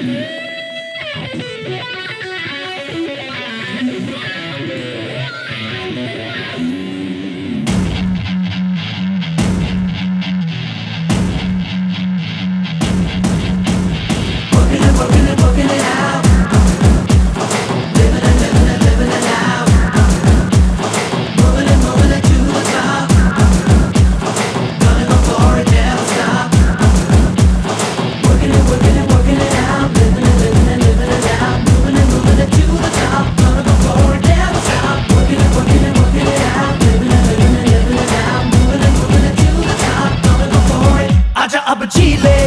Yeah. Abba Chile.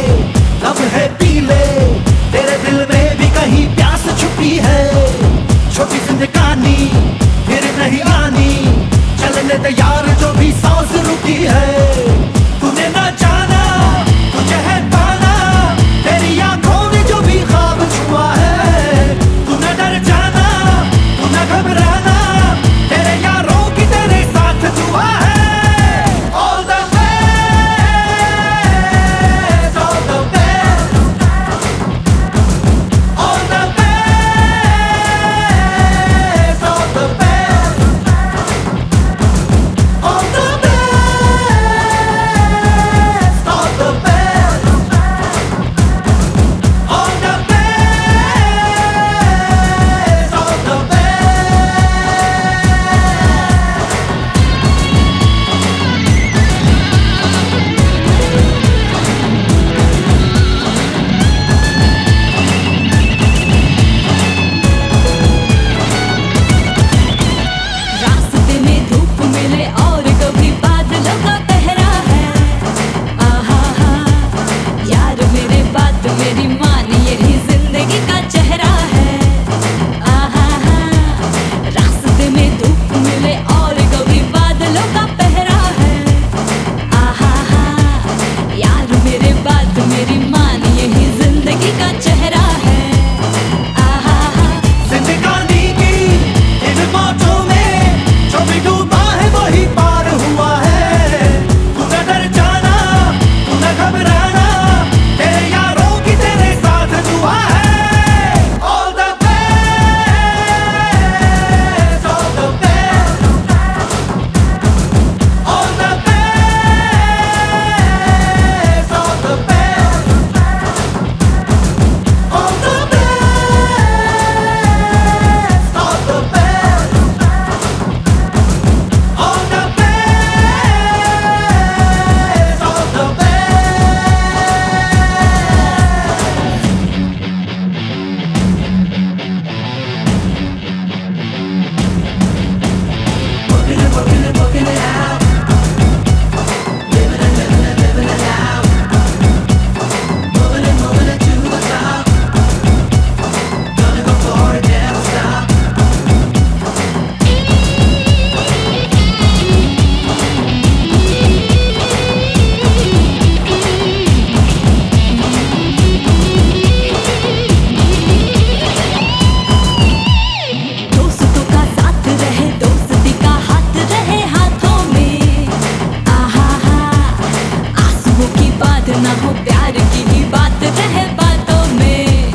प्यार की बात रह बातों में।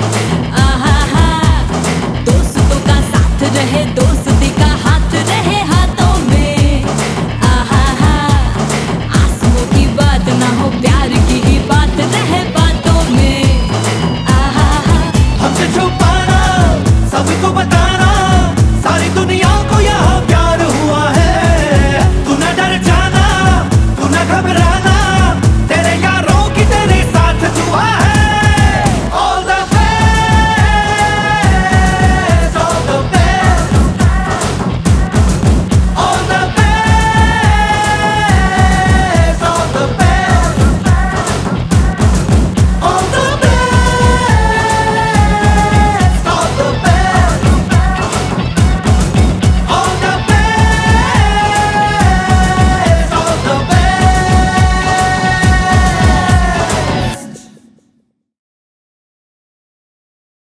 आहा दोस्तों का साथ रहे, दोस्ती का हाथ रहे हाथों में। आहा हा की बात ना हो, प्यार की ही बात रह बातों में। आहा हा, हमसे छुपा